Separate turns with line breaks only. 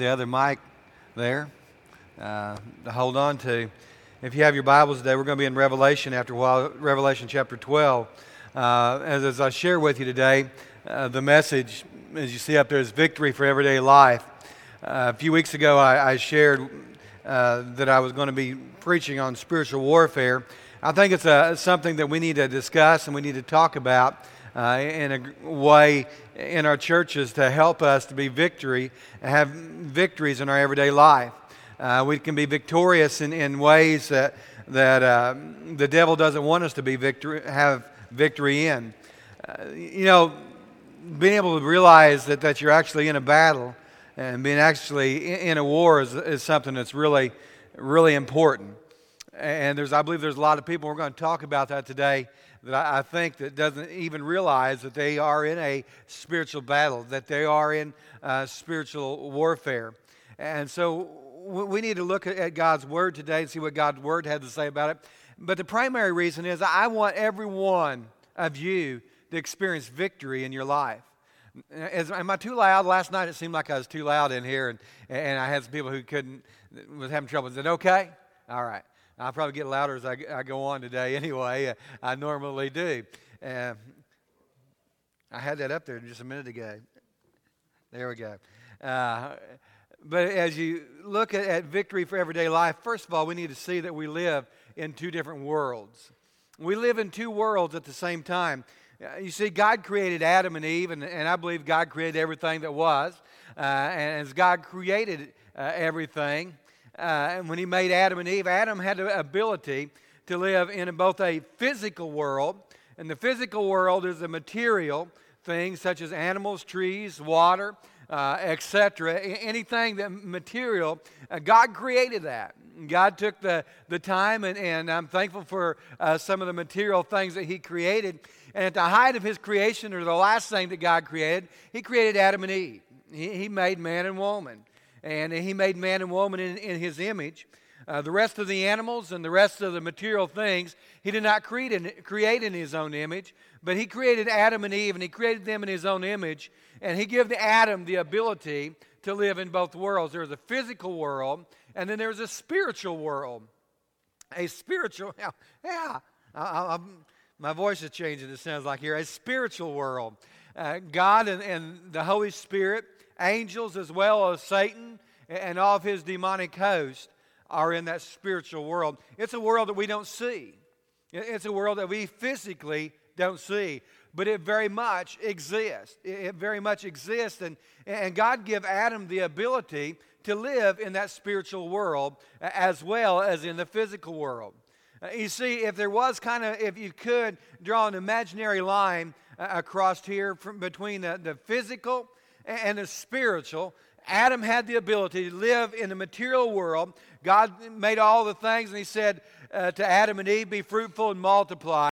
the other mic there uh, to hold on to. If you have your Bibles today, we're going to be in Revelation after a while, Revelation chapter 12. Uh, as, as, I share with you today, uh, the message, as you see up there, is victory for everyday life. Uh, a few weeks ago, I, I shared uh, that I was going to be preaching on spiritual warfare. I think it's a, something that we need to discuss and we need to talk about uh, in a way in our churches to help us to be victory, have victories in our everyday life. Uh, we can be victorious in, in ways that, that uh, the devil doesn't want us to be victory, have victory in. Uh, you know, being able to realize that, that you're actually in a battle and being actually in, in a war is, is something that's really, really important. And there's, I believe there's a lot of people, we're going to talk about that today, that I, I think that doesn't even realize that they are in a spiritual battle, that they are in uh, spiritual warfare. And so we need to look at God's Word today and see what God's Word had to say about it. But the primary reason is I want every one of you to experience victory in your life. Is, am I too loud? Last night it seemed like I was too loud in here, and, and I had some people who couldn't, was having trouble. Is it okay? All right. I'll probably get louder as I, I go on today anyway. Uh, I normally do. Uh, I had that up there just a minute ago. There we go. Uh, but as you look at, at victory for everyday life, first of all, we need to see that we live in two different worlds. We live in two worlds at the same time. Uh, you see, God created Adam and Eve, and, and I believe God created everything that was. Uh, and as God created uh, everything, and when he made Adam and Eve, Adam had the ability to live in both a physical world, and the physical world is a material things such as animals, trees, water, uh, etc. Anything that material, uh, God created that. God took the, the time, and, and I'm thankful for uh, some of the material things that He created. And at the height of His creation, or the last thing that God created, He created Adam and Eve. He, he made man and woman and he made man and woman in, in his image. Uh, the rest of the animals and the rest of the material things he did not create in, create in his own image, but he created Adam and Eve, and he created them in his own image, and he gave Adam the ability to live in both worlds. There's a physical world, and then there's a spiritual world. A spiritual, yeah, yeah. I, I, my voice is changing, it sounds like here. A spiritual world. Uh, God and, and the Holy Spirit angels as well as Satan and all of his demonic host are in that spiritual world. It's a world that we don't see, it's a world that we physically don't see, but it very much exists. It very much exists, and, and God gave Adam the ability to live in that spiritual world as well as in the physical world. Uh, you see, if there was kind of, if you could draw an imaginary line uh, across here from between the, the physical and the spiritual. Adam had the ability to live in the material world. God made all the things, and He said uh, to Adam and Eve, Be fruitful and multiply.